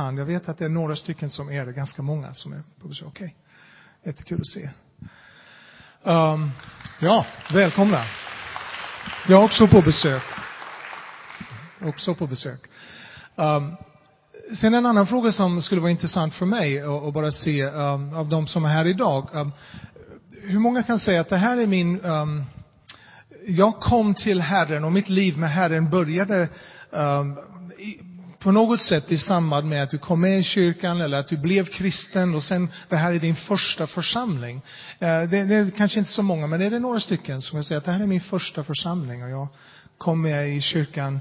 Jag vet att det är några stycken som är det, ganska många som är på besök. Okej, okay. jättekul att se. Um, ja, välkomna. Jag är också på besök. Också på besök. Um, sen en annan fråga som skulle vara intressant för mig att bara se um, av de som är här idag. Um, hur många kan säga att det här är min... Um, jag kom till Herren och mitt liv med Herren började um, i, på något sätt i samband med att du kom med i kyrkan eller att du blev kristen och sen det här är din första församling. Eh, det, det är kanske inte så många, men är det några stycken som jag säga att det här är min första församling och jag kom med i kyrkan.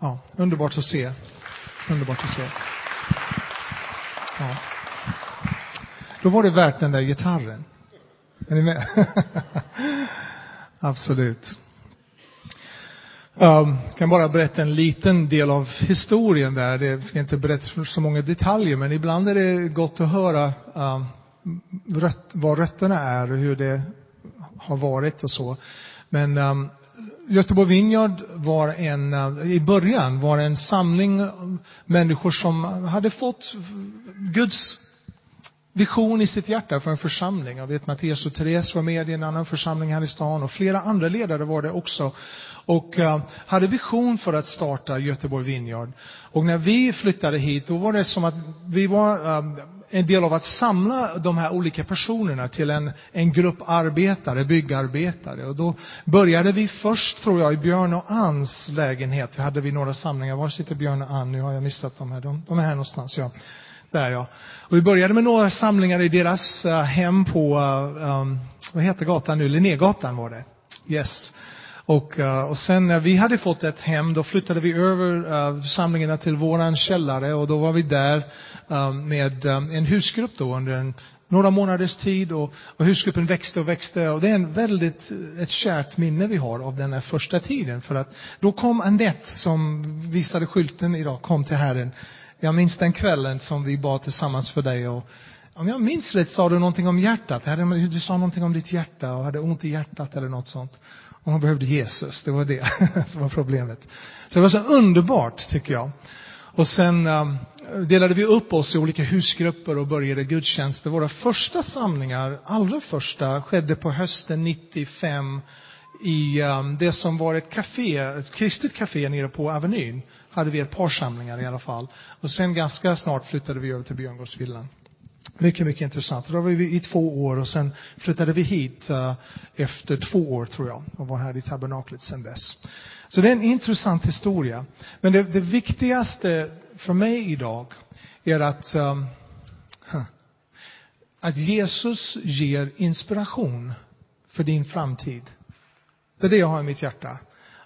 Ja, underbart att se. Underbart att se. Ja. Då var det värt den där gitarren. Är ni med? Absolut. Um, kan bara berätta en liten del av historien där. Det ska inte berätta så många detaljer, men ibland är det gott att höra um, vad rötterna är och hur det har varit och så. Men um, Göteborg Vineyard var en, uh, i början var en samling människor som hade fått Guds vision i sitt hjärta för en församling. Jag vet Mattias och Therese var med i en annan församling här i stan och flera andra ledare var det också. Och eh, hade vision för att starta Göteborg Vineyard. Och när vi flyttade hit, då var det som att vi var eh, en del av att samla de här olika personerna till en, en grupp arbetare, byggarbetare. Och då började vi först, tror jag, i Björn och Anns lägenhet. Vi hade vi några samlingar. Var sitter Björn och Ann? Nu har jag missat dem här. De, de är här någonstans, ja. Där ja. Och vi började med några samlingar i deras uh, hem på, uh, um, vad heter gatan nu? Linnégatan var det. Yes. Och, uh, och sen när vi hade fått ett hem, då flyttade vi över uh, samlingarna till våran källare och då var vi där uh, med um, en husgrupp då under en, några månaders tid och, och husgruppen växte och växte och det är en väldigt, ett kärt minne vi har av den här första tiden för att då kom Annette som visade skylten idag, kom till Herren jag minns den kvällen som vi bad tillsammans för dig och om jag minns rätt sa du någonting om hjärtat. Du sa någonting om ditt hjärta och hade ont i hjärtat eller något sånt. Och hon behövde Jesus, det var det som var problemet. Så det var så underbart tycker jag. Och sen um, delade vi upp oss i olika husgrupper och började gudstjänster. Våra första samlingar, allra första, skedde på hösten 95 i um, det som var ett café, ett kristet café nere på Avenyn. Hade vi ett par samlingar i alla fall. Och sen ganska snart flyttade vi över till Björngårdsvillan. Mycket, mycket intressant. Då var vi i två år och sen flyttade vi hit uh, efter två år tror jag och var här i tabernaklet sen dess. Så det är en intressant historia. Men det, det viktigaste för mig idag är att, um, att Jesus ger inspiration för din framtid. Det är det jag har i mitt hjärta.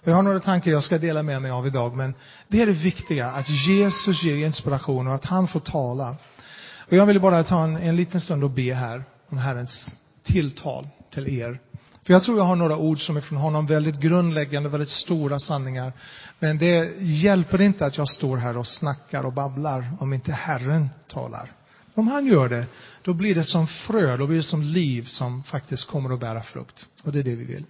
Jag har några tankar jag ska dela med mig av idag, men det är det viktiga, att Jesus ger inspiration och att han får tala. Och jag vill bara ta en, en liten stund och be här om Herrens tilltal till er. För jag tror jag har några ord som är från honom, väldigt grundläggande, väldigt stora sanningar. Men det hjälper inte att jag står här och snackar och babblar om inte Herren talar. Om han gör det, då blir det som frö, då blir det som liv som faktiskt kommer att bära frukt. Och det är det vi vill.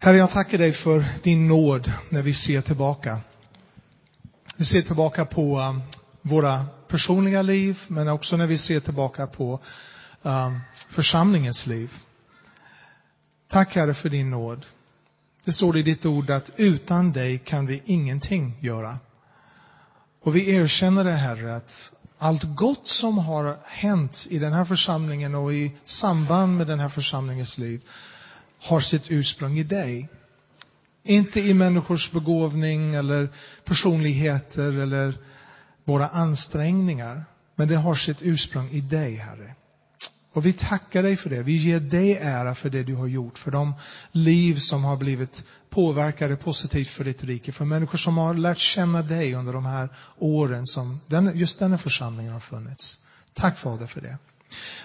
Herre, jag tackar dig för din nåd när vi ser tillbaka. Vi ser tillbaka på um, våra personliga liv, men också när vi ser tillbaka på um, församlingens liv. Tack Herre för din nåd. Det står i ditt ord att utan dig kan vi ingenting göra. Och vi erkänner det Herre att allt gott som har hänt i den här församlingen och i samband med den här församlingens liv har sitt ursprung i dig. Inte i människors begåvning eller personligheter eller våra ansträngningar. Men det har sitt ursprung i dig, Herre. Och vi tackar dig för det. Vi ger dig ära för det du har gjort, för de liv som har blivit påverkade positivt för ditt rike, för människor som har lärt känna dig under de här åren som just denna församling har funnits. Tack Fader för det.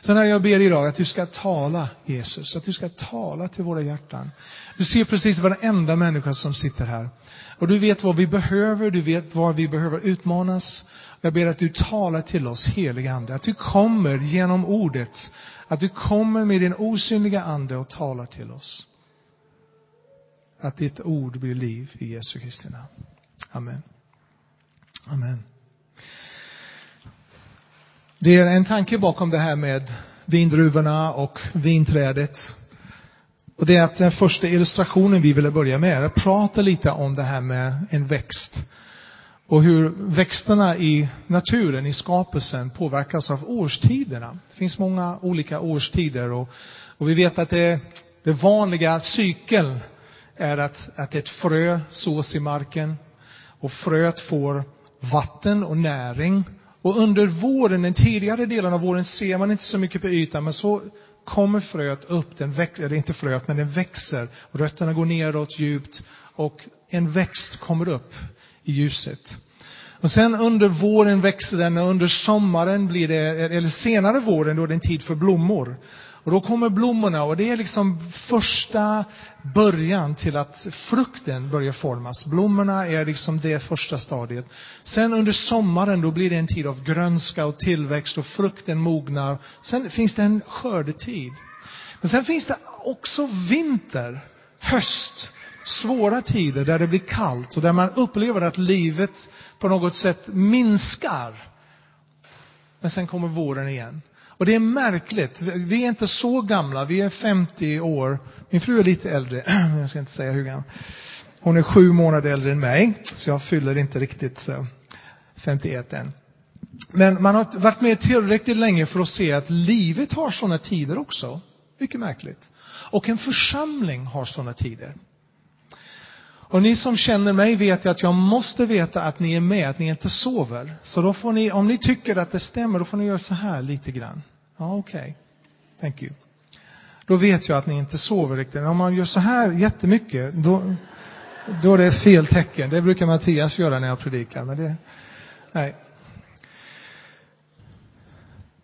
Så när jag ber idag att du ska tala Jesus, att du ska tala till våra hjärtan. Du ser precis varenda människa som sitter här. Och du vet vad vi behöver, du vet var vi behöver utmanas. Jag ber att du talar till oss, heliga Ande. Att du kommer genom ordet. Att du kommer med din osynliga Ande och talar till oss. Att ditt ord blir liv i Jesu Kristi namn. Amen. Amen. Det är en tanke bakom det här med vindruvorna och vinträdet. Och det är att den första illustrationen vi ville börja med är att prata lite om det här med en växt. Och hur växterna i naturen, i skapelsen, påverkas av årstiderna. Det finns många olika årstider och, och vi vet att det, det vanliga cykeln är att, att ett frö sås i marken och fröet får vatten och näring. Och under våren, den tidigare delen av våren, ser man inte så mycket på ytan, men så kommer fröet upp, den växer, eller inte fröet, men den växer. Rötterna går neråt djupt och en växt kommer upp i ljuset. Och sen under våren växer den och under sommaren blir det, eller senare våren, då är det en tid för blommor. Och då kommer blommorna och det är liksom första början till att frukten börjar formas. Blommorna är liksom det första stadiet. Sen under sommaren då blir det en tid av grönska och tillväxt och frukten mognar. Sen finns det en skördetid. Men sen finns det också vinter, höst, svåra tider där det blir kallt och där man upplever att livet på något sätt minskar. Men sen kommer våren igen. Och det är märkligt. Vi är inte så gamla. Vi är 50 år. Min fru är lite äldre. Jag ska inte säga hur gammal. Hon är sju månader äldre än mig. Så jag fyller inte riktigt eh, 51 än. Men man har varit med tillräckligt länge för att se att livet har sådana tider också. Mycket märkligt. Och en församling har sådana tider. Och ni som känner mig vet att jag måste veta att ni är med, att ni inte sover. Så då får ni, om ni tycker att det stämmer, då får ni göra så här lite grann. Ja, okej. Okay. Thank you. Då vet jag att ni inte sover riktigt. Om man gör så här jättemycket, då, då är det fel tecken. Det brukar Mattias göra när jag predikar, men det, nej.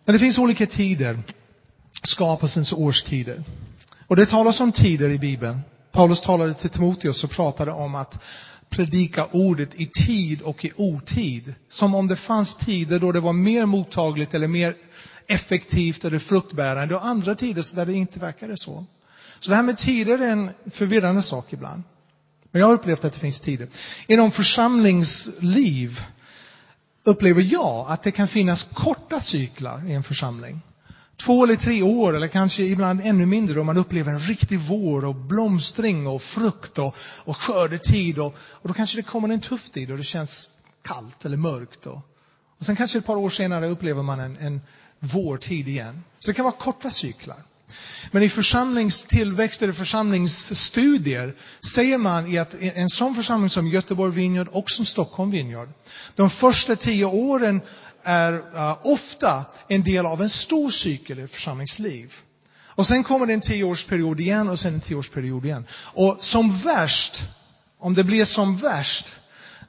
Men det finns olika tider. Skapelsens årstider. Och det talas om tider i Bibeln. Paulus talade till Timoteus och pratade om att predika ordet i tid och i otid. Som om det fanns tider då det var mer mottagligt eller mer effektivt eller fruktbärande och andra tider där det inte verkade så. Så det här med tider är en förvirrande sak ibland. Men jag har upplevt att det finns tider. Inom församlingsliv upplever jag att det kan finnas korta cyklar i en församling två eller tre år eller kanske ibland ännu mindre om man upplever en riktig vår och blomstring och frukt och, och skördetid och, och då kanske det kommer en tuff tid och det känns kallt eller mörkt och, och sen kanske ett par år senare upplever man en, en vår tid igen. Så det kan vara korta cyklar. Men i församlingstillväxt eller församlingsstudier säger man i att en sån församling som Göteborg Vineyard och som Stockholm Vineyard, de första tio åren är uh, ofta en del av en stor cykel i församlingsliv. Och sen kommer det en tioårsperiod igen och sen en tioårsperiod igen. Och som värst, om det blir som värst,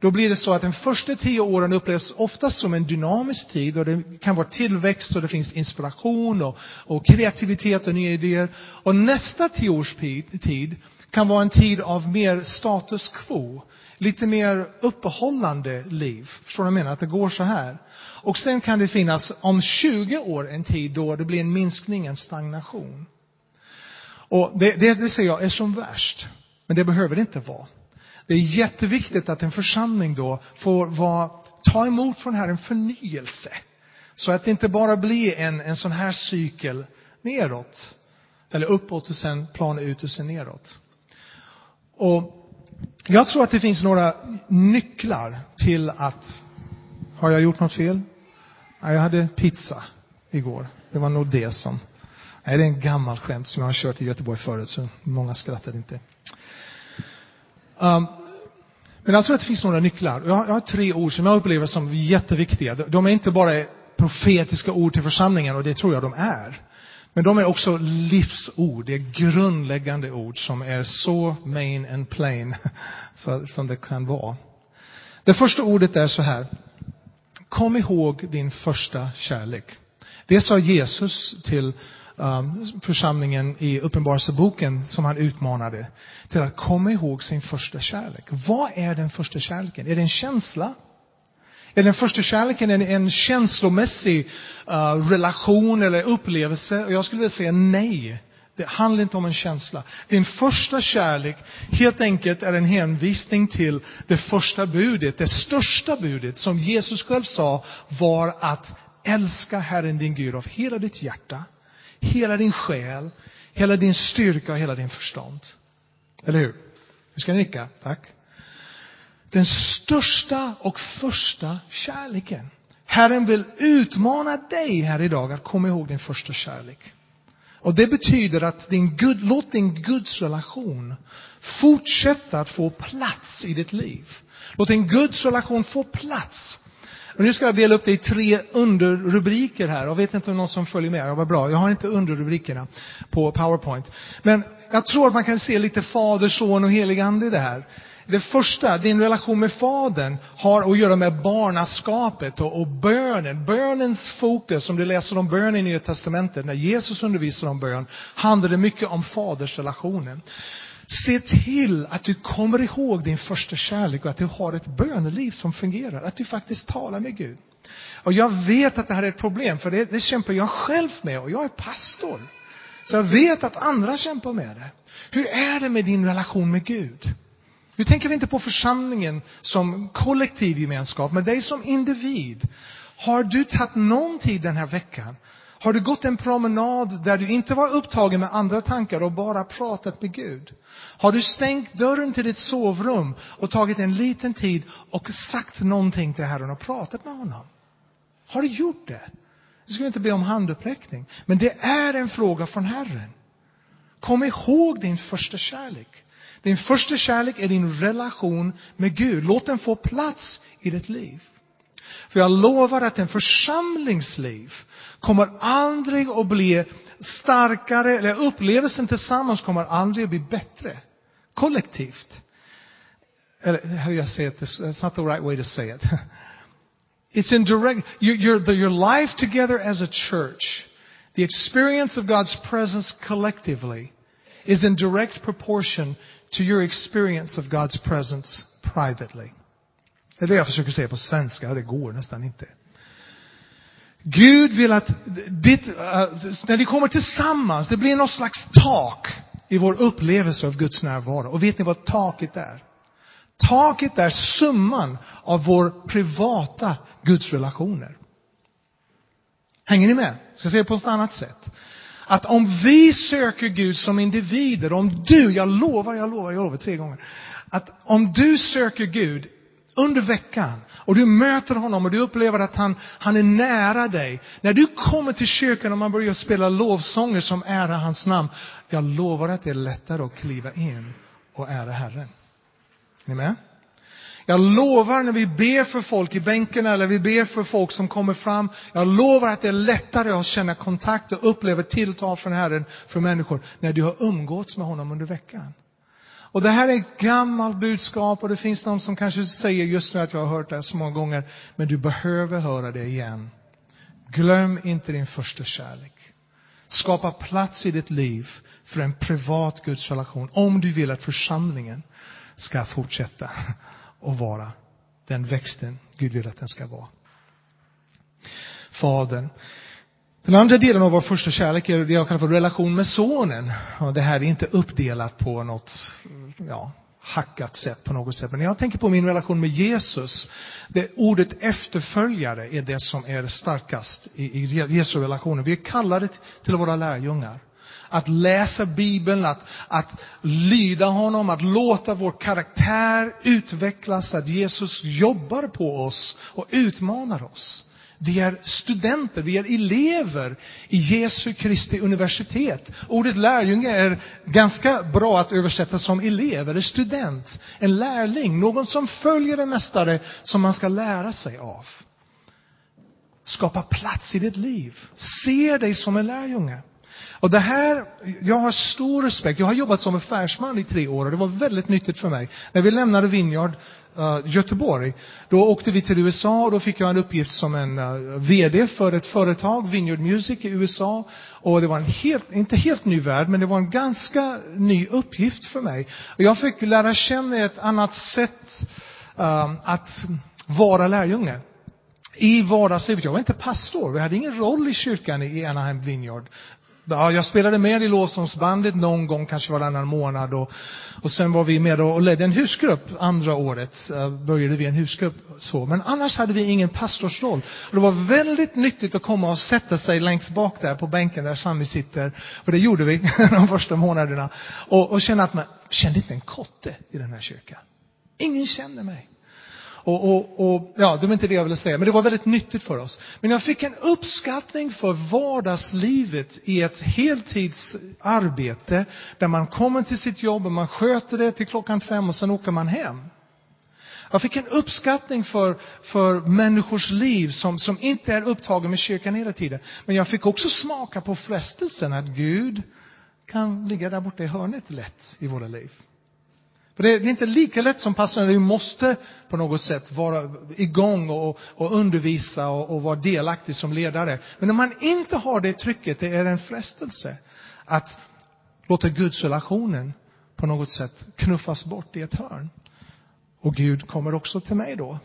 då blir det så att de första tio åren upplevs oftast som en dynamisk tid och det kan vara tillväxt och det finns inspiration och, och kreativitet och nya idéer. Och nästa tioårstid kan vara en tid av mer status quo. Lite mer uppehållande liv. Förstår du vad jag menar? Att det går så här. Och sen kan det finnas om 20 år en tid då det blir en minskning, en stagnation. Och det, det, det ser jag är som värst. Men det behöver det inte vara. Det är jätteviktigt att en församling då får vara, ta emot från här en förnyelse. Så att det inte bara blir en, en sån här cykel neråt. Eller uppåt och sen plana ut och sen neråt. Och jag tror att det finns några nycklar till att, har jag gjort något fel? Nej, jag hade pizza igår. Det var nog det som, nej det är en gammal skämt som jag har kört i Göteborg förut så många skrattade inte. Um, men jag tror att det finns några nycklar. Jag har, jag har tre ord som jag upplever som jätteviktiga. De är inte bara profetiska ord till församlingen och det tror jag de är. Men de är också livsord. Det är grundläggande ord som är så main and plain som det kan vara. Det första ordet är så här. Kom ihåg din första kärlek. Det sa Jesus till Um, församlingen i Uppenbarelseboken som han utmanade till att komma ihåg sin första kärlek. Vad är den första kärleken? Är det en känsla? Är den första kärleken en, en känslomässig uh, relation eller upplevelse? Och jag skulle vilja säga nej. Det handlar inte om en känsla. Din första kärlek helt enkelt är en hänvisning till det första budet, det största budet som Jesus själv sa var att älska Herren din Gud av hela ditt hjärta, hela din själ, hela din styrka och hela din förstånd. Eller hur? Nu ska ni nicka, tack. Den största och första kärleken. Herren vill utmana dig här idag att komma ihåg din första kärlek. Och det betyder att din Gud, låt din Guds relation fortsätta att få plats i ditt liv. Låt din Guds relation få plats. Och nu ska jag dela upp det i tre underrubriker här. Jag vet inte om någon som följer med. Ja, vad bra. Jag har inte underrubrikerna på PowerPoint. Men jag tror att man kan se lite Fader, Son och Helig Ande i det här. Det första, din relation med Fadern, har att göra med barnaskapet och, och bönen. Bönens fokus, om du läser om bön i Nya Testamentet, när Jesus undervisar om bön, handlar det mycket om fadersrelationen. Se till att du kommer ihåg din första kärlek och att du har ett böneliv som fungerar. Att du faktiskt talar med Gud. Och jag vet att det här är ett problem, för det, det kämpar jag själv med och jag är pastor. Så jag vet att andra kämpar med det. Hur är det med din relation med Gud? Nu tänker vi inte på församlingen som kollektiv gemenskap, men dig som individ. Har du tagit någon tid den här veckan? Har du gått en promenad där du inte var upptagen med andra tankar och bara pratat med Gud? Har du stängt dörren till ditt sovrum och tagit en liten tid och sagt någonting till Herren och pratat med honom? Har du gjort det? Du ska inte be om handuppräckning. Men det är en fråga från Herren. Kom ihåg din första kärlek. Din första kärlek är din relation med Gud. Låt den få plats i ditt liv. För jag lovar att en församlingsliv kommer aldrig att bli starkare, eller upplevelsen tillsammans kommer aldrig att bli bättre. Kollektivt. Eller, how do you say it? That's not the right way to say it. It's in direct, your, your, your life together as a church, the experience of God's presence collectively is in direct proportion to your experience of God's presence privately. Det är det jag försöker säga på svenska, det går nästan inte. Gud vill att ditt, eh, när vi kommer tillsammans, det blir något slags tak i vår upplevelse av Guds närvaro. Och vet ni vad taket är? Taket är summan av vår privata gudsrelationer. Hänger ni med? Jag ska säga det på ett annat sätt. Att om vi söker Gud som individer, om du, jag lovar, jag lovar, jag lovar tre gånger. Att om du söker Gud under veckan och du möter honom och du upplever att han, han är nära dig. När du kommer till kyrkan och man börjar spela lovsånger som ärar hans namn. Jag lovar att det är lättare att kliva in och ära Herren. Är ni med? Jag lovar när vi ber för folk i bänken eller vi ber för folk som kommer fram. Jag lovar att det är lättare att känna kontakt och uppleva tilltal från Herren för människor när du har umgåtts med honom under veckan. Och det här är ett gammalt budskap och det finns någon som kanske säger just nu att jag har hört det här så många gånger. Men du behöver höra det igen. Glöm inte din första kärlek. Skapa plats i ditt liv för en privat gudsrelation. Om du vill att församlingen ska fortsätta att vara den växten Gud vill att den ska vara. Fadern. Den andra delen av vår första kärlek är det jag kallar för relation med sonen. Och det här är inte uppdelat på något, ja, hackat sätt på något sätt. Men när jag tänker på min relation med Jesus, det ordet efterföljare är det som är starkast i, i Jesu relationer. Vi är kallade till våra lärjungar. Att läsa Bibeln, att, att lyda honom, att låta vår karaktär utvecklas, att Jesus jobbar på oss och utmanar oss. Vi är studenter, vi är elever i Jesu Kristi universitet. Ordet lärjunge är ganska bra att översätta som elev eller student. En lärling, någon som följer en mästare som man ska lära sig av. Skapa plats i ditt liv. Se dig som en lärjunge. Och det här, jag har stor respekt. Jag har jobbat som affärsman i tre år och det var väldigt nyttigt för mig. När vi lämnade Vineyard uh, Göteborg, då åkte vi till USA och då fick jag en uppgift som en eh, uh, VD för ett företag, Vineyard Music i USA. Och det var en helt, inte helt ny värld, men det var en ganska ny uppgift för mig. Och jag fick lära känna ett annat sätt uh, att vara lärjunge i vardagslivet. Jag var inte pastor, vi hade ingen roll i kyrkan i Anaheim Vineyard. Ja, jag spelade med i lovsångsbandet någon gång, kanske varannan månad. Och, och sen var vi med och ledde en husgrupp andra året. Började vi en husgrupp så. Men annars hade vi ingen pastorsroll. Och det var väldigt nyttigt att komma och sätta sig längst bak där på bänken där Sami sitter. Och det gjorde vi de första månaderna. Och, och känna att man kände inte en kotte i den här kyrkan. Ingen kände mig. Och, och, och, ja, det var inte det jag ville säga, men det var väldigt nyttigt för oss. Men jag fick en uppskattning för vardagslivet i ett heltidsarbete där man kommer till sitt jobb och man sköter det till klockan fem och sen åker man hem. Jag fick en uppskattning för, för människors liv som, som inte är upptagen med kyrkan hela tiden. Men jag fick också smaka på frestelsen att Gud kan ligga där borta i hörnet lätt i våra liv. För det är inte lika lätt som pastorn. vi måste på något sätt vara igång och, och undervisa och, och vara delaktig som ledare. Men när man inte har det trycket, det är en frestelse att låta Guds relationen på något sätt knuffas bort i ett hörn. Och Gud kommer också till mig då.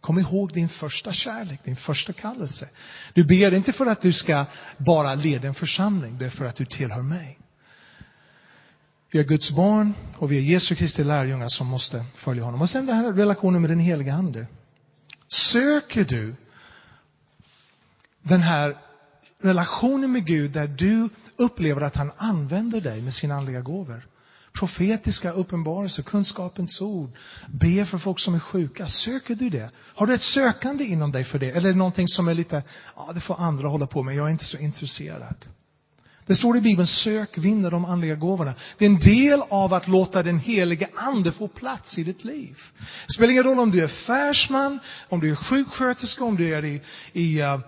Kom ihåg din första kärlek, din första kallelse. Du ber inte för att du ska bara leda en församling, det är för att du tillhör mig. Vi är Guds barn och vi är Jesu Kristi lärjungar som måste följa honom. Och sen den här relationen med den heliga Ande. Söker du den här relationen med Gud där du upplever att han använder dig med sina andliga gåvor? Profetiska uppenbarelser, kunskapens ord, be för folk som är sjuka. Söker du det? Har du ett sökande inom dig för det? Eller är det någonting som är lite, ja det får andra hålla på med, jag är inte så intresserad. Det står i Bibeln, sök vinna de andliga gåvorna. Det är en del av att låta den helige Ande få plats i ditt liv. Det spelar ingen roll om du är affärsman, om du är sjuksköterska, om du är i, i uh,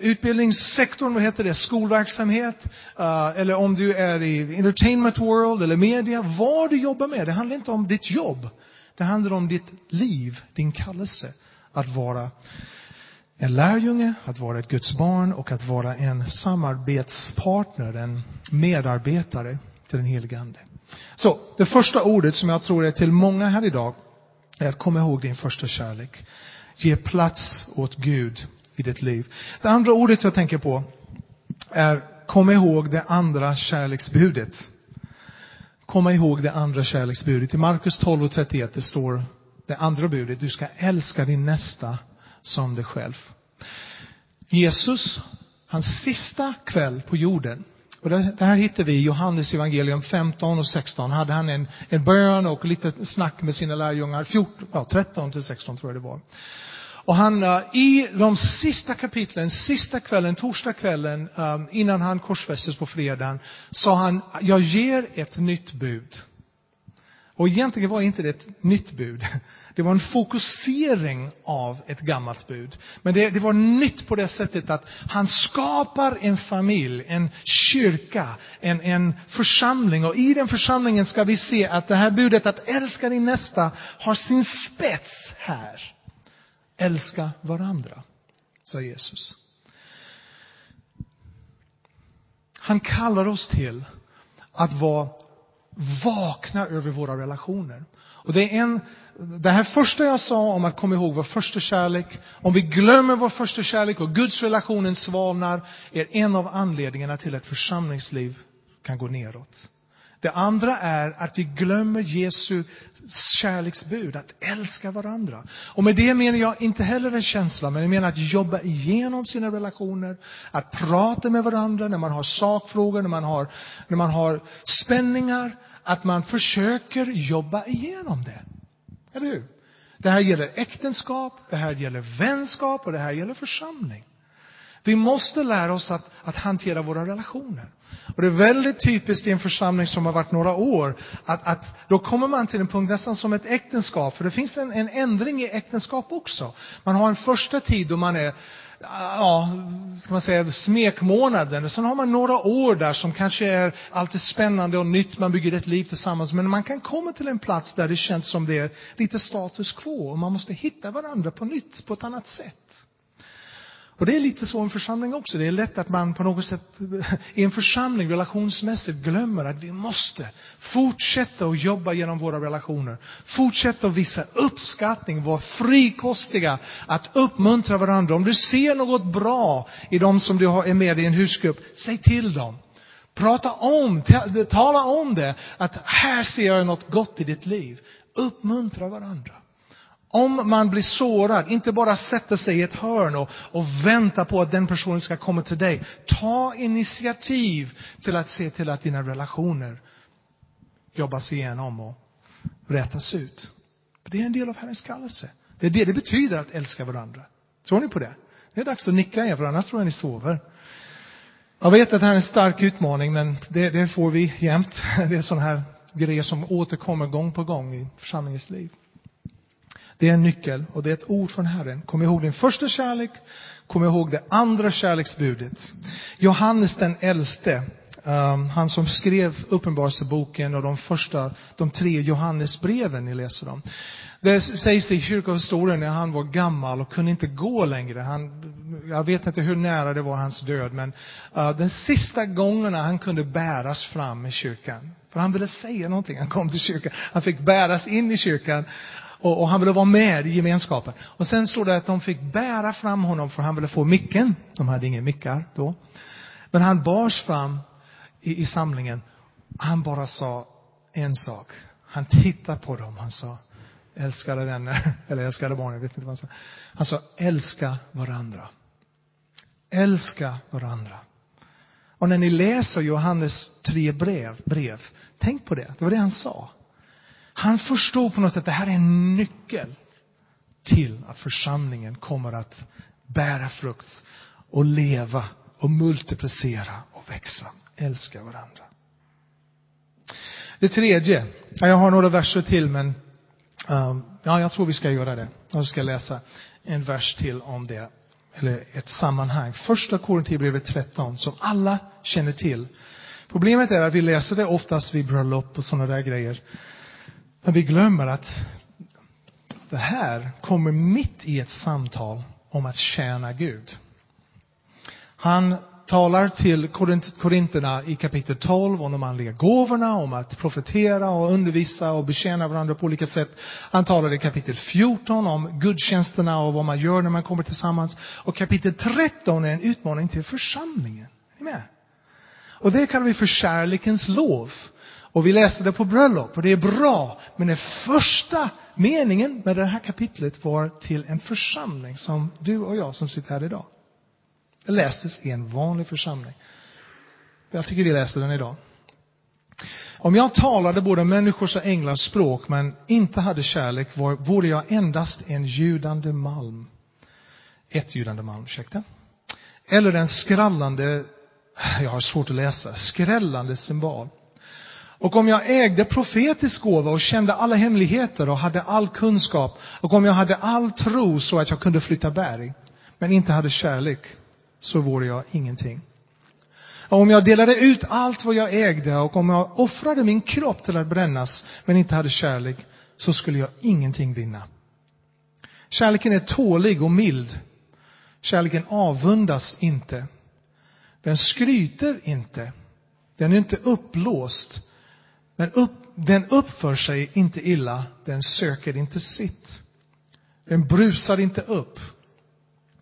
utbildningssektorn, vad heter det, skolverksamhet, uh, eller om du är i entertainment world eller media. Vad du jobbar med, det handlar inte om ditt jobb. Det handlar om ditt liv, din kallelse att vara en lärjunge, att vara ett Guds barn och att vara en samarbetspartner, en medarbetare till den helige Ande. Så, det första ordet som jag tror är till många här idag är att komma ihåg din första kärlek. Ge plats åt Gud i ditt liv. Det andra ordet jag tänker på är kom ihåg det andra kärleksbudet. Komma ihåg det andra kärleksbudet. I Markus 12 och 31 det står det andra budet. Du ska älska din nästa som dig själv. Jesus, hans sista kväll på jorden, och det, här hittar vi i Johannes evangelium 15 och 16. Hade han en, en bön och lite snack med sina lärjungar. 14, ja, 13 till 16 tror jag det var. Och han, eh, i de sista kapitlen, sista kvällen, torsdagskvällen, eh, innan han korsfästes på fredagen, sa han, jag ger ett nytt bud. Och egentligen var inte det ett nytt bud. Det var en fokusering av ett gammalt bud. Men det, det, var nytt på det sättet att han skapar en familj, en kyrka, en, en församling. Och i den församlingen ska vi se att det här budet att älska din nästa har sin spets här. Älska varandra, sa Jesus. Han kallar oss till att vara vakna över våra relationer. Och det är en, det här första jag sa om att komma ihåg vår första kärlek, om vi glömmer vår första kärlek och Guds relationen svalnar, är en av anledningarna till att församlingsliv kan gå neråt. Det andra är att vi glömmer Jesu kärleksbud, att älska varandra. Och med det menar jag inte heller en känsla, men jag menar att jobba igenom sina relationer, att prata med varandra när man har sakfrågor, när man har, när man har spänningar, att man försöker jobba igenom det. Eller hur? Det här gäller äktenskap, det här gäller vänskap och det här gäller församling. Vi måste lära oss att, att hantera våra relationer. Och det är väldigt typiskt i en församling som har varit några år, att, att då kommer man till en punkt nästan som ett äktenskap, för det finns en, en ändring i äktenskap också. Man har en första tid då man är ja, ska man säga, smekmånaden. Sen har man några år där som kanske är alltid spännande och nytt. Man bygger ett liv tillsammans. Men man kan komma till en plats där det känns som det är lite status quo. Och man måste hitta varandra på nytt, på ett annat sätt. Och det är lite så i en församling också. Det är lätt att man på något sätt i en församling relationsmässigt glömmer att vi måste fortsätta att jobba genom våra relationer. Fortsätta att visa uppskattning, vara frikostiga, att uppmuntra varandra. Om du ser något bra i de som du är med i en husgrupp, säg till dem. Prata om, tala om det, att här ser jag något gott i ditt liv. Uppmuntra varandra. Om man blir sårad, inte bara sätta sig i ett hörn och, och vänta på att den personen ska komma till dig. Ta initiativ till att se till att dina relationer jobbas igenom och rätas ut. Det är en del av Herrens kallelse. Det är det det betyder att älska varandra. Tror ni på det? Det är dags att nicka igen, för annars tror jag ni sover. Jag vet att det här är en stark utmaning, men det, det får vi jämt. Det är sådana här grejer som återkommer gång på gång i församlingens liv. Det är en nyckel och det är ett ord från Herren. Kom ihåg din första kärlek. Kom ihåg det andra kärleksbudet. Johannes den äldste, um, han som skrev Uppenbarelseboken och de första, de tre Johannesbreven, ni läser dem. Det sägs i kyrkohistorien när han var gammal och kunde inte gå längre. Han, jag vet inte hur nära det var hans död, men uh, den sista gången han kunde bäras fram i kyrkan. För han ville säga någonting. Han kom till kyrkan. Han fick bäras in i kyrkan. Och, och, han ville vara med i gemenskapen. Och sen stod det att de fick bära fram honom för han ville få micken. De hade inga mickar då. Men han bars fram i, i samlingen. Han bara sa en sak. Han tittade på dem. Han sa, älskade vänner, eller älskade barn, jag vet inte vad han sa. Han sa, älska varandra. Älska varandra. Och när ni läser Johannes tre brev, brev, tänk på det. Det var det han sa. Han förstod på något sätt att det här är en nyckel till att församlingen kommer att bära frukt och leva och multiplicera och växa. Älska varandra. Det tredje, jag har några verser till men um, ja, jag tror vi ska göra det. Jag ska läsa en vers till om det, eller ett sammanhang. Första Korinthierbrevet 13, som alla känner till. Problemet är att vi läser det oftast vid bröllop och sådana där grejer. Men vi glömmer att det här kommer mitt i ett samtal om att tjäna Gud. Han talar till korinterna i kapitel 12 om de andliga gåvorna, om att profetera och undervisa och betjäna varandra på olika sätt. Han talar i kapitel 14 om gudstjänsterna och vad man gör när man kommer tillsammans. Och kapitel 13 är en utmaning till församlingen. Är ni med? Och det kallar vi för kärlekens lov. Och vi läste det på bröllop och det är bra. Men den första meningen med det här kapitlet var till en församling som du och jag som sitter här idag. Det lästes i en vanlig församling. Jag tycker vi läser den idag. Om jag talade både människors och änglars språk men inte hade kärlek var, vore jag endast en ljudande malm. Ett ljudande malm, ursäkta. Eller en skrallande, jag har svårt att läsa, skrällande symbol. Och om jag ägde profetisk gåva och kände alla hemligheter och hade all kunskap och om jag hade all tro så att jag kunde flytta berg men inte hade kärlek så vore jag ingenting. Och om jag delade ut allt vad jag ägde och om jag offrade min kropp till att brännas men inte hade kärlek så skulle jag ingenting vinna. Kärleken är tålig och mild. Kärleken avundas inte. Den skryter inte. Den är inte uppblåst. Men upp, den uppför sig inte illa, den söker inte sitt. Den brusar inte upp.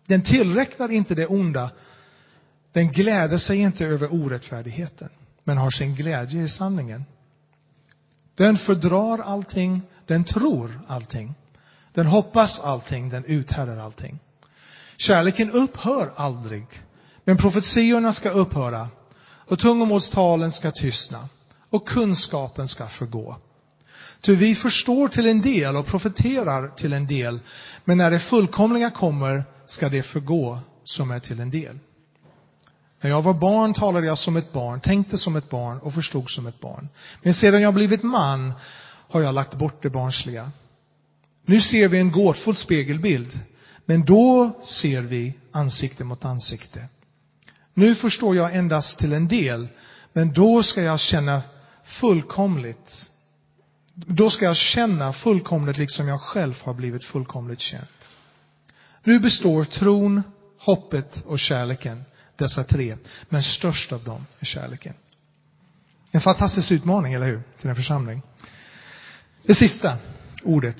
Den tillräknar inte det onda. Den gläder sig inte över orättfärdigheten, men har sin glädje i sanningen. Den fördrar allting, den tror allting. Den hoppas allting, den uthärdar allting. Kärleken upphör aldrig, men profetiorna ska upphöra och tungomålstalen ska tystna och kunskapen ska förgå. Ty vi förstår till en del och profeterar till en del, men när det fullkomliga kommer ska det förgå som är till en del. När jag var barn talade jag som ett barn, tänkte som ett barn och förstod som ett barn. Men sedan jag blivit man har jag lagt bort det barnsliga. Nu ser vi en gåtfull spegelbild, men då ser vi ansikte mot ansikte. Nu förstår jag endast till en del, men då ska jag känna fullkomligt. Då ska jag känna fullkomligt liksom jag själv har blivit fullkomligt känt. Nu består tron, hoppet och kärleken, dessa tre. Men störst av dem är kärleken. En fantastisk utmaning, eller hur? Till en församling. Det sista ordet.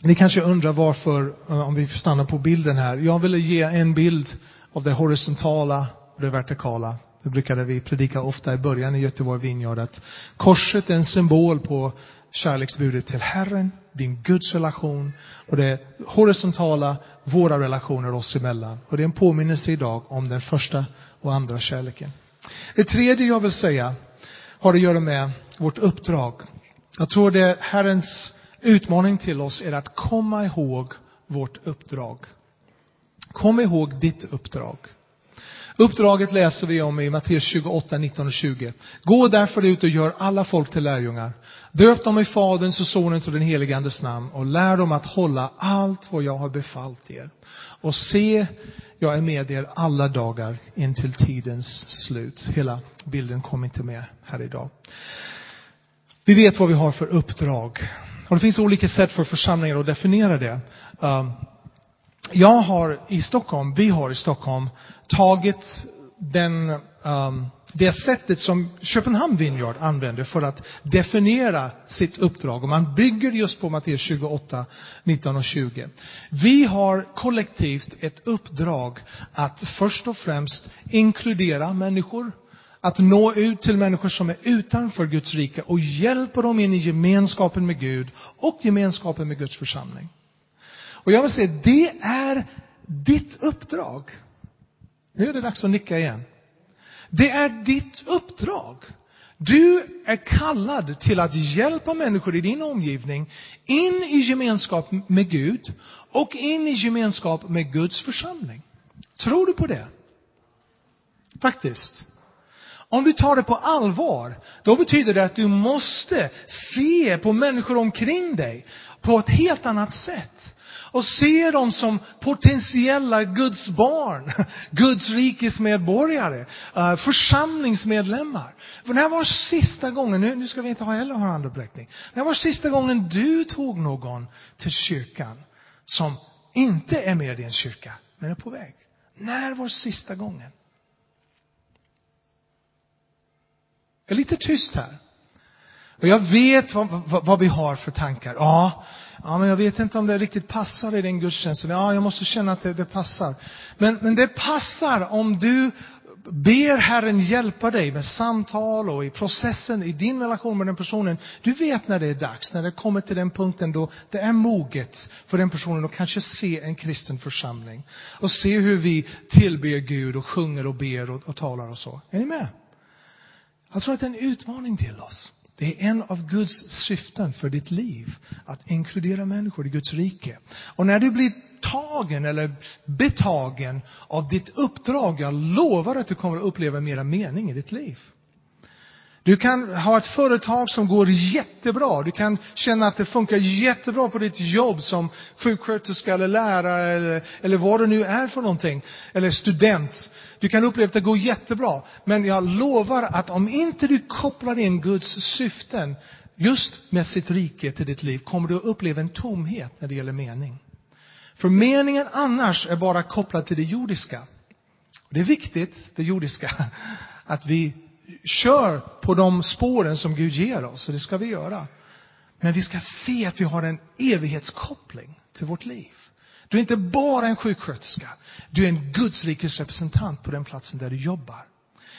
Ni kanske undrar varför, eh, om vi stannar på bilden här. Jag ville ge en bild av det horisontala och det vertikala det brukade vi predika ofta i början i Göteborg Vineyard att korset är en symbol på kärleksbudet till Herren, din Guds relation och det horisontala, våra relationer oss emellan. Och det är en påminnelse idag om den första och andra kärleken. Det tredje jag vill säga har att göra med vårt uppdrag. Jag tror det Herrens utmaning till oss är att komma ihåg vårt uppdrag. Kom ihåg ditt uppdrag. Uppdraget läser vi om i Matteus 28, 19 och 20. Gå därför ut och gör alla folk till lärjungar. Döp dem i Faderns och Sonens och den helige Andes namn och lär dem att hålla allt vad jag har befallt er. Och se, jag är med er alla dagar intill tidens slut. Hela bilden kom inte med här idag. Vi vet vad vi har för uppdrag. Och det finns olika sätt för församlingar att definiera det. Ehm, jag har i Stockholm, vi har i Stockholm tagit den, um, det sättet som Köpenhamn Vineyard använder för att definiera sitt uppdrag. Och man bygger just på Matteus 28, 19 och 20. Vi har kollektivt ett uppdrag att först och främst inkludera människor att nå ut till människor som är utanför Guds rike och hjälpa dem in i gemenskapen med Gud och gemenskapen med Guds församling. Och jag vill säga, det är ditt uppdrag. Nu är det dags att nicka igen. Det är ditt uppdrag. Du är kallad till att hjälpa människor i din omgivning in i gemenskap med Gud och in i gemenskap med Guds församling. Tror du på det? Faktiskt. Om du tar det på allvar, då betyder det att du måste se på människor omkring dig på ett helt annat sätt. Och ser dem som potentiella Guds barn, Guds rikes medborgare, eh, församlingsmedlemmar. För när var sista gången, nu, nu ska vi inte ha heller ha handuppräckning. När var sista gången du tog någon till kyrkan som inte är med i en kyrka, men är på väg? När var sista gången? Jag är lite tyst här. Och jag vet vad, vad, vad, vi har för tankar. Ja, ja, men jag vet inte om det riktigt passar i den gudstjänsten. Ja, jag måste känna att det, det passar. Men, men det passar om du ber Herren hjälpa dig med samtal och i processen, i din relation med den personen. Du vet när det är dags, när det kommer till den punkten då det är moget för den personen att kanske se en kristen församling. Och se hur vi tillber Gud och sjunger och ber och, och talar och så. Är ni med? Jag tror att det är en utmaning till oss. Det är en av Guds syften för ditt liv. Att inkludera människor i Guds rike. Och när du blir tagen eller betagen av ditt uppdrag, jag lovar att du kommer att uppleva mera mening i ditt liv. Du kan ha ett företag som går jättebra. Du kan känna att det funkar jättebra på ditt jobb som sjuksköterska eller lärare eller, eller vad du nu är för någonting. Eller student. Du kan uppleva att det går jättebra. Men jag lovar att om inte du kopplar in Guds syften just med sitt rike till ditt liv kommer du att uppleva en tomhet när det gäller mening. För meningen annars är bara kopplad till det jordiska. Det är viktigt, det jordiska, att vi kör på de spåren som Gud ger oss, och det ska vi göra. Men vi ska se att vi har en evighetskoppling till vårt liv. Du är inte bara en sjuksköterska. Du är en Guds rikes representant på den platsen där du jobbar.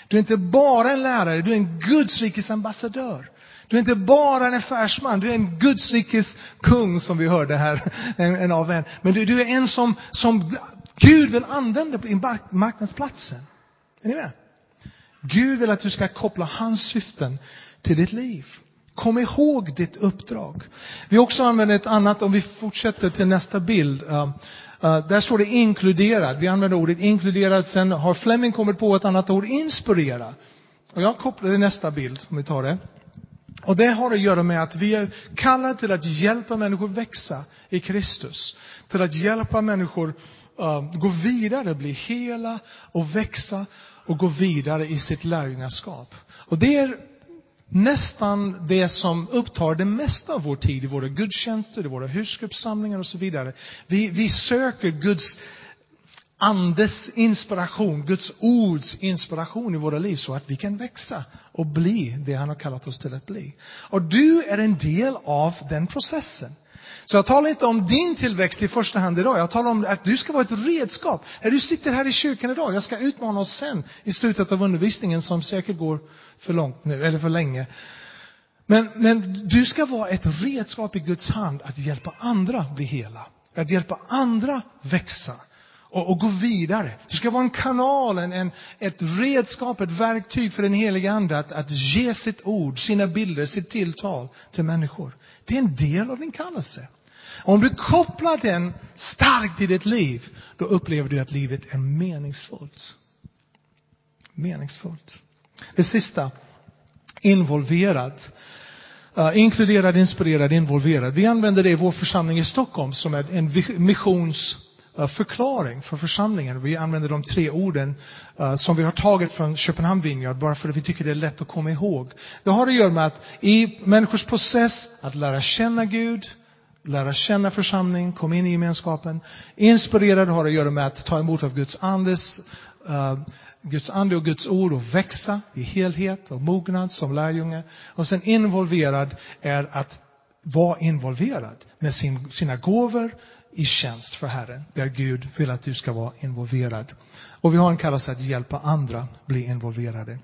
Du är inte bara en lärare, du är en Guds rikes ambassadör. Du är inte bara en affärsman, du är en Guds rikes kung som vi hörde här, en, en av en. Men du, du är en som, som Gud vill använda på marknadsplatsen. Är ni med? Gud vill att du ska koppla hans syften till ditt liv. Kom ihåg ditt uppdrag. Vi också använder ett annat, om vi fortsätter till nästa bild. Uh, uh, där står det inkluderad. Vi använder ordet inkluderad. Sen har Fleming kommit på ett annat ord, inspirera. Och jag kopplar till nästa bild, om vi tar det. Och det har att göra med att vi är kallade till att hjälpa människor växa i Kristus. Till att hjälpa människor Um, gå vidare, bli hela och växa och gå vidare i sitt lärjungaskap. Och det är nästan det som upptar det mesta av vår tid i våra gudstjänster, i våra husgruppssamlingar och så vidare. Vi, vi söker Guds andes inspiration, Guds ords inspiration i våra liv så att vi kan växa och bli det han har kallat oss till att bli. Och du är en del av den processen. Så jag talar inte om din tillväxt i första hand idag. Jag talar om att du ska vara ett redskap. När du sitter här i kyrkan idag, jag ska utmana oss sen i slutet av undervisningen som säkert går för långt nu, eller för länge. Men, men du ska vara ett redskap i Guds hand att hjälpa andra bli hela. Att hjälpa andra växa och, och gå vidare. Du ska vara en kanal, en, en, ett redskap, ett verktyg för den heliga Ande att, att ge sitt ord, sina bilder, sitt tilltal till människor. Det är en del av din kallelse. Om du kopplar den starkt i ditt liv, då upplever du att livet är meningsfullt. Meningsfullt. Det sista, involverad. Uh, inkluderad, inspirerad, involverad. Vi använder det i vår församling i Stockholm som en Eh, förklaring för församlingen. Vi använder de tre orden eh, som vi har tagit från Köpenhamn Vineyard bara för att vi tycker det är lätt att komma ihåg. Det har att göra med att i människors process att lära känna Gud, lära känna församling, komma in i gemenskapen. Inspirerad har att göra med att ta emot av Guds andes uh, Guds ande och Guds ord och växa i helhet och mognad som lärjunge. Och sen involverad är att vara involverad med sin, sina gåvor i tjänst för Herren. Där Gud vill att du ska vara involverad. Och vi har en kallelse att hjälpa andra bli involverade.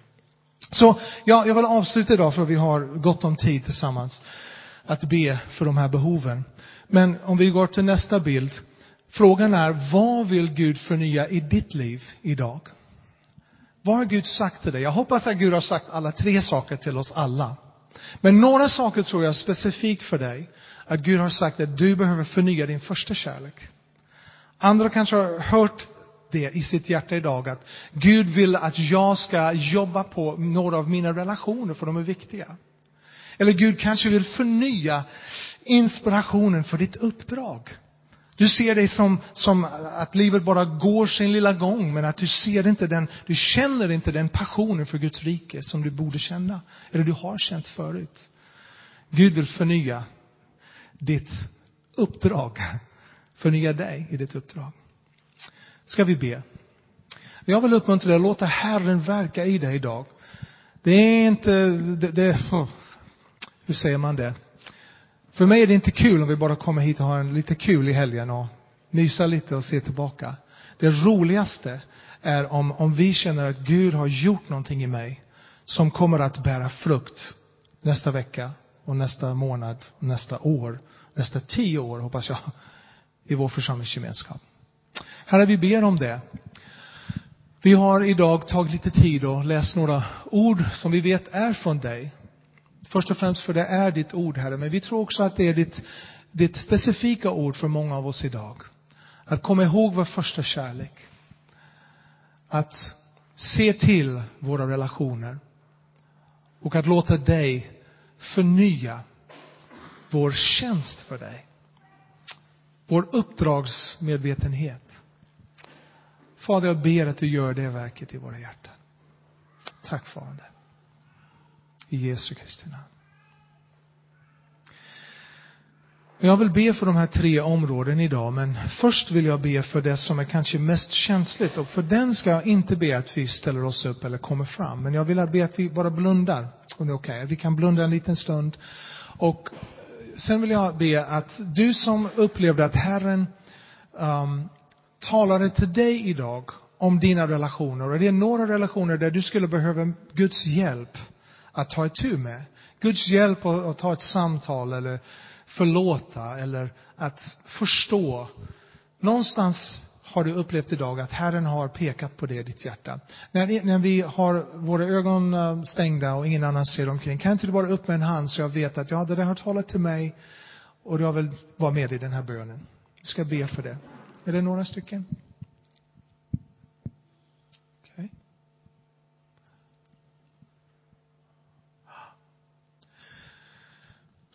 Så ja, jag vill avsluta idag för vi har gott om tid tillsammans att be för de här behoven. Men om vi går till nästa bild. Frågan är, vad vill Gud förnya i ditt liv idag? Vad har Gud sagt till dig? Jag hoppas att Gud har sagt alla tre saker till oss alla. Men några saker tror jag specifikt för dig. Att Gud har sagt att du behöver förnya din första kärlek. Andra kanske har hört det i sitt hjärta idag att Gud vill att jag ska jobba på några av mina relationer för de är viktiga. Eller Gud kanske vill förnya inspirationen för ditt uppdrag. Du ser dig som, som att livet bara går sin lilla gång, men att du ser inte den, du känner inte den passionen för Guds rike som du borde känna. Eller du har känt förut. Gud vill förnya ditt uppdrag. Förnya dig i ditt uppdrag. Ska vi be? Jag vill uppmuntra dig att låta Herren verka i dig idag. Det är inte, det, det hur säger man det? För mig är det inte kul om vi bara kommer hit och har en lite kul i helgen och mysa lite och se tillbaka. Det roligaste är om, om vi känner att Gud har gjort någonting i mig som kommer att bära frukt nästa vecka och nästa månad och nästa år, nästa tio år hoppas jag, i vår församlingsgemenskap. Herre, vi ber om det. Vi har idag tagit lite tid och läst några ord som vi vet är från dig. Först och främst för det är ditt ord, Herre. Men vi tror också att det är ditt, ditt specifika ord för många av oss idag. Att komma ihåg vår första kärlek. Att se till våra relationer. Och att låta dig förnya vår tjänst för dig. Vår uppdragsmedvetenhet. Fader, jag ber att du gör det verket i våra hjärtan. Tack Fader. I Jesu Kristi namn. Jag vill be för de här tre områden idag, men först vill jag be för det som är kanske mest känsligt och för den ska jag inte be att vi ställer oss upp eller kommer fram. Men jag vill be att vi bara blundar, om det är okej. Okay. Vi kan blunda en liten stund. Och sen vill jag be att du som upplevde att Herren um, talade till dig idag om dina relationer, och det är några relationer där du skulle behöva Guds hjälp att ta itu med. Guds hjälp att, ta ett samtal eller förlåta eller att förstå. Någonstans har du upplevt idag att Herren har pekat på det i ditt hjärta. När, när vi har våra ögon eh, stängda och ingen annan ser omkring, kan inte du bara upp med en hand så jag vet att ja, det där har talat till mig och jag vill vara med i den här bönen. Jag ska be för det. Är det några stycken?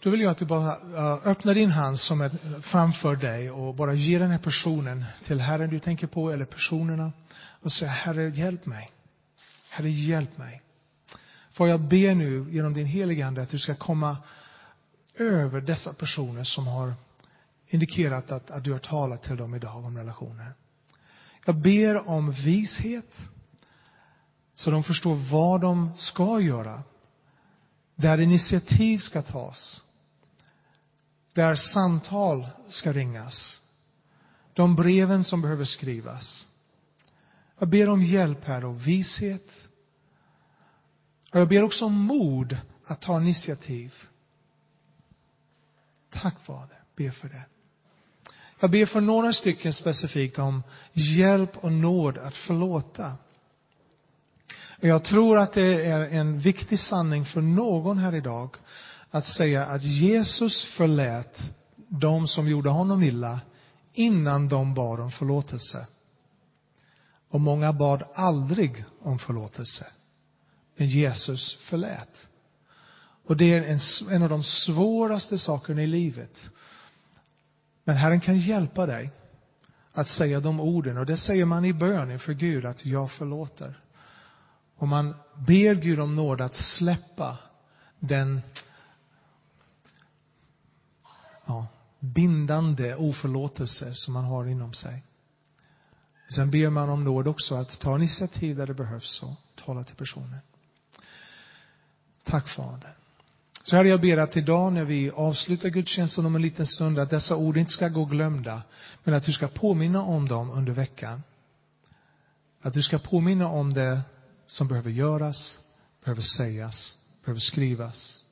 Då vill jag att du bara eh, öppnar din hand som är framför dig och bara ger den här personen till Herren du tänker på eller personerna och säger Herre hjälp mig. Herre hjälp mig. Får jag be nu genom din heliga Ande att du ska komma över dessa personer som har indikerat att, att du har talat till dem idag om relationer. Jag ber om vishet så de förstår vad de ska göra. Där initiativ ska tas där samtal ska ringas. De breven som behöver skrivas. Jag ber om hjälp här och vishet. Och jag ber också om mod att ta initiativ. Tack Fader, be för det. Jag ber för några stycken specifikt om hjälp och nåd att förlåta. Och Jag tror att det är en viktig sanning för någon här idag att säga att Jesus förlät de som gjorde honom illa innan de bad om förlåtelse. Och många bad aldrig om förlåtelse. Men Jesus förlät. Och det är en, en av de svåraste sakerna i livet. Men Herren kan hjälpa dig att säga de orden. Och det säger man i bön inför Gud, att jag förlåter. Och man ber Gud om nåd att släppa den ja, bindande oförlåtelse som man har inom sig. Sen ber man om nåd också att ta initiativ där det behövs och tala till personen. Tack Fader. Så Herre, jag ber att idag när vi avslutar gudstjänsten om en liten stund, att dessa ord inte ska gå glömda, men att du ska påminna om dem under veckan. Att du ska påminna om det som behöver göras, behöver sägas, behöver skrivas.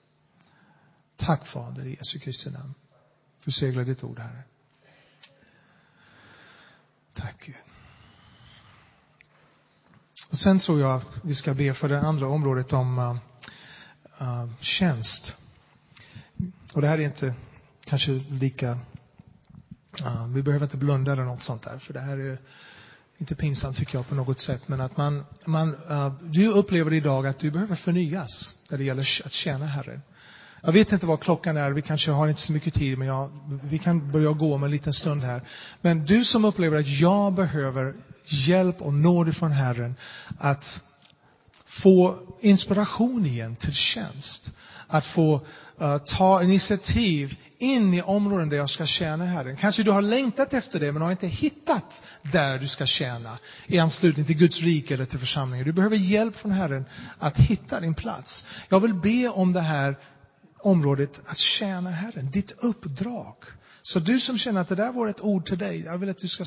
Tack Fader i Jesu Kristi namn. Försegla ditt ord, Herre. Tack Gud. Och sen tror jag vi ska be för det andra området om uh, uh, tjänst. Och det här är inte kanske lika, uh, vi behöver inte blunda eller något sånt där, för det här är inte pinsamt tycker jag på något sätt, men att man, man du upplever idag att du behöver förnyas när det gäller att tjäna Herren. Jag vet inte vad klockan är, vi kanske har inte så mycket tid, men jag, vi kan börja gå om en liten stund här. Men du som upplever att jag behöver hjälp och nåd från Herren att få inspiration igen till tjänst. Att få uh, ta initiativ in i områden där jag ska tjäna Herren. Kanske du har längtat efter det men har inte hittat där du ska tjäna i anslutning till Guds rike eller till församlingen. Du behöver hjälp från Herren att hitta din plats. Jag vill be om det här området att tjäna Herren, ditt uppdrag. Så du som känner att det där var ett ord till dig, jag vill att du ska